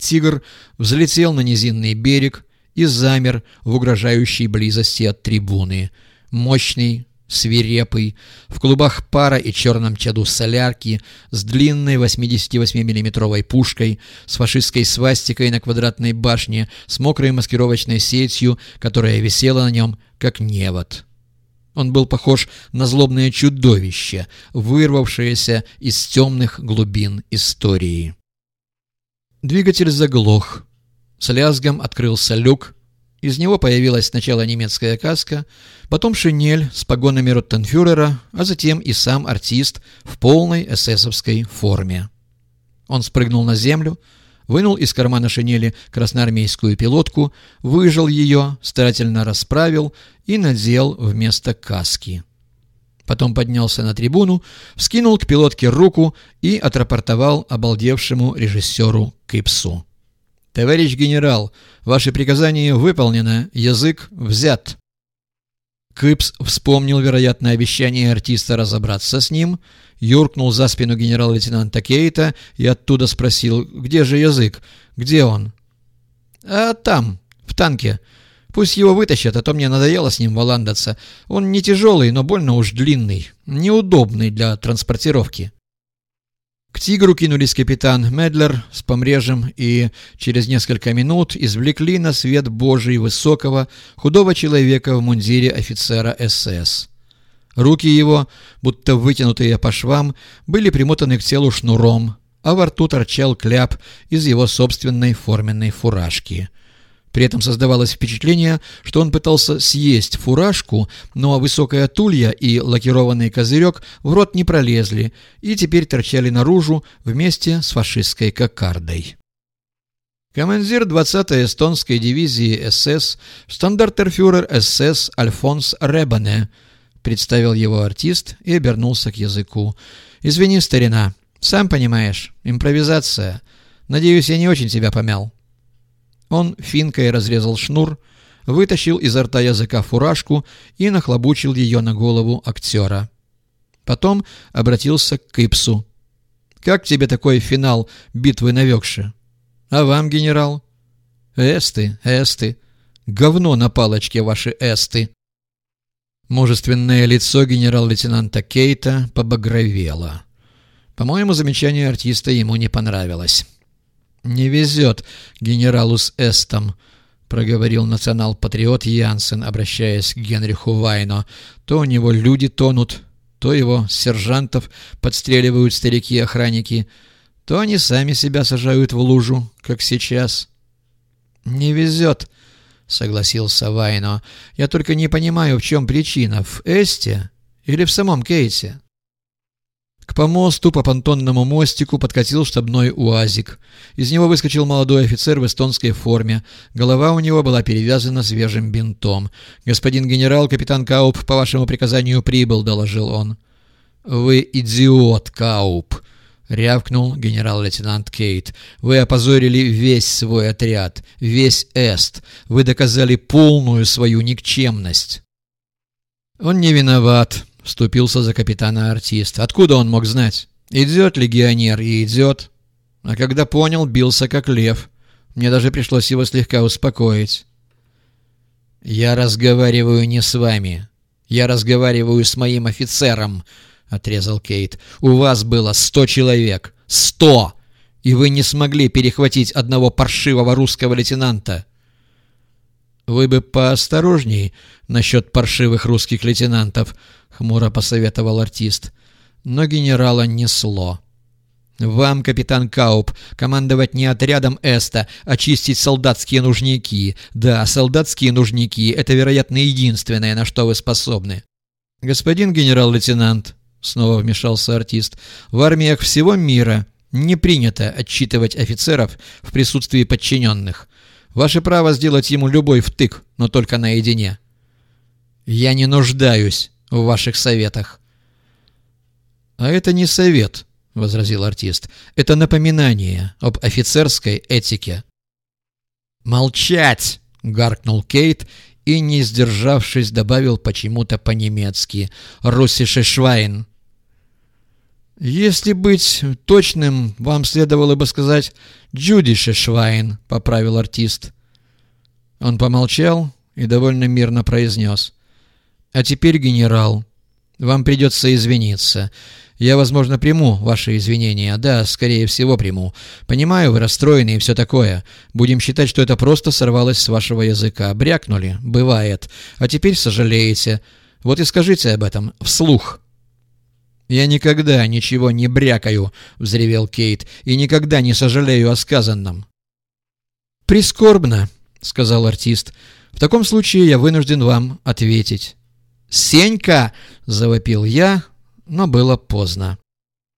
Тигр взлетел на низинный берег и замер в угрожающей близости от трибуны. Мощный, свирепый, в клубах пара и черном чаду солярки, с длинной 88 миллиметровой пушкой, с фашистской свастикой на квадратной башне, с мокрой маскировочной сетью, которая висела на нем, как невод. Он был похож на злобное чудовище, вырвавшееся из темных глубин истории. Двигатель заглох. С лязгом открылся люк, из него появилась сначала немецкая каска, потом шинель с погонами Роттенфюрера, а затем и сам артист в полной эсэсовской форме. Он спрыгнул на землю, вынул из кармана шинели красноармейскую пилотку, выжал ее, старательно расправил и надел вместо каски. Потом поднялся на трибуну, вскинул к пилотке руку и отрапортовал обалдевшему режиссеру Кипсу. «Товарищ генерал, ваше приказание выполнено, язык взят». Кыпс вспомнил, вероятно, обещание артиста разобраться с ним, юркнул за спину генерал-лейтенанта Кейта и оттуда спросил, где же язык, где он? «А там, в танке. Пусть его вытащат, а то мне надоело с ним валандаться. Он не тяжелый, но больно уж длинный, неудобный для транспортировки». К «Тигру» кинулись капитан Медлер с помрежем и через несколько минут извлекли на свет Божий высокого, худого человека в мундире офицера СС. Руки его, будто вытянутые по швам, были примотаны к телу шнуром, а во рту торчал кляп из его собственной форменной фуражки — при этом создавалось впечатление, что он пытался съесть фуражку, но высокая тулья и лакированный козырек в рот не пролезли и теперь торчали наружу вместе с фашистской кокардой. Командир 20-й эстонской дивизии СС, штандартерфюрер СС Альфонс Ребане, представил его артист и обернулся к языку. «Извини, старина, сам понимаешь, импровизация. Надеюсь, я не очень тебя помял». Он финкой разрезал шнур, вытащил изо рта языка фуражку и нахлобучил ее на голову актера. Потом обратился к Кипсу. «Как тебе такой финал битвы на Векше?» «А вам, генерал?» «Эсты, эсты. Говно на палочке ваши эсты». Мужественное лицо генерал-лейтенанта Кейта побагровело. По-моему, замечание артиста ему не понравилось. «Не везет генералу с Эстом», — проговорил национал-патриот Янсен, обращаясь к Генриху Вайно. «То у него люди тонут, то его сержантов подстреливают старики-охранники, то они сами себя сажают в лужу, как сейчас». «Не везет», — согласился Вайно. «Я только не понимаю, в чем причина, в Эсте или в самом Кейте?» К помосту по понтонному мостику подкатил штабной УАЗик. Из него выскочил молодой офицер в эстонской форме. Голова у него была перевязана свежим бинтом. «Господин генерал, капитан Кауп по вашему приказанию прибыл», — доложил он. «Вы идиот, Кауп!» — рявкнул генерал-лейтенант Кейт. «Вы опозорили весь свой отряд, весь Эст. Вы доказали полную свою никчемность». «Он не виноват», — вступился за капитана артист. «Откуда он мог знать? Идет легионер и идет». А когда понял, бился как лев. Мне даже пришлось его слегка успокоить. «Я разговариваю не с вами. Я разговариваю с моим офицером», — отрезал Кейт. «У вас было сто человек. Сто! И вы не смогли перехватить одного паршивого русского лейтенанта». «Вы бы поосторожней насчет паршивых русских лейтенантов», — хмуро посоветовал артист. Но генерала несло. «Вам, капитан Кауп, командовать не отрядом Эста, а чистить солдатские нужники. Да, солдатские нужники — это, вероятно, единственное, на что вы способны». «Господин генерал-лейтенант», — снова вмешался артист, — «в армиях всего мира не принято отчитывать офицеров в присутствии подчиненных. Ваше право сделать ему любой втык, но только наедине». «Я не нуждаюсь в ваших советах». «А это не совет», — возразил артист. «Это напоминание об офицерской этике». «Молчать!» — гаркнул Кейт и, не сдержавшись, добавил почему-то по-немецки «Руссише Швайн». «Если быть точным, вам следовало бы сказать «Джудише Швайн», — поправил артист. Он помолчал и довольно мирно произнес. «А теперь, генерал, вам придется извиниться. Я, возможно, приму ваши извинения. Да, скорее всего, приму. Понимаю, вы расстроены и все такое. Будем считать, что это просто сорвалось с вашего языка. Брякнули. Бывает. А теперь сожалеете. Вот и скажите об этом вслух». «Я никогда ничего не брякаю», — взревел Кейт, — «и никогда не сожалею о сказанном». «Прискорбно», — сказал артист. «В таком случае я вынужден вам ответить». «Сенька!» — завопил я, но было поздно.